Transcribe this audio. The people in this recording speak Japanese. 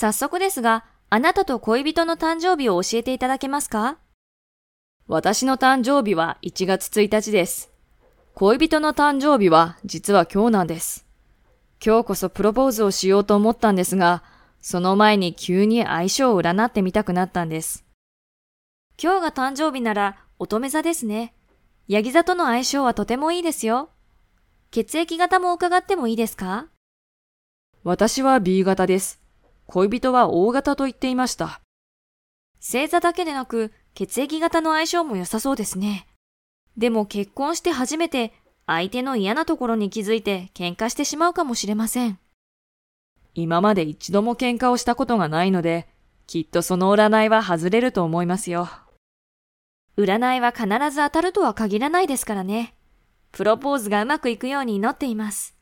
早速ですが、あなたと恋人の誕生日を教えていただけますか？私の誕生日は1月1日です。恋人の誕生日は実は今日なんです。今日こそプロポーズをしようと思ったんですが、その前に急に相性を占ってみたくなったんです。今日が誕生日なら乙女座ですね。ヤギ座との相性はとてもいいですよ。血液型も伺ってもいいですか？私は B 型です。恋人は O 型と言っていました。星座だけでなく血液型の相性も良さそうですね。でも結婚して初めて相手の嫌なところに気づいて喧嘩してしまうかもしれません。今まで一度も喧嘩をしたことがないので、きっとその占いは外れると思いますよ。占いは必ず当たるとは限らないですからね。プロポーズがうまくいくように祈っています。